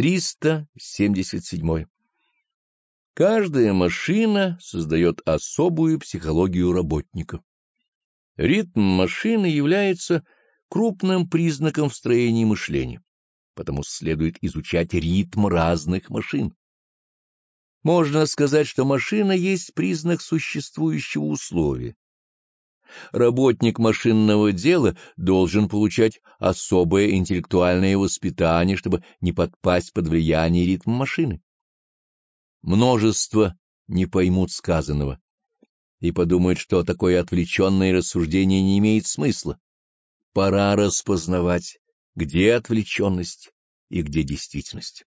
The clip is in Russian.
377. Каждая машина создает особую психологию работника. Ритм машины является крупным признаком в строении мышления, потому следует изучать ритм разных машин. Можно сказать, что машина есть признак существующего условия. Работник машинного дела должен получать особое интеллектуальное воспитание, чтобы не подпасть под влияние ритма машины. Множество не поймут сказанного и подумают, что такое отвлеченное рассуждение не имеет смысла. Пора распознавать, где отвлеченность и где действительность.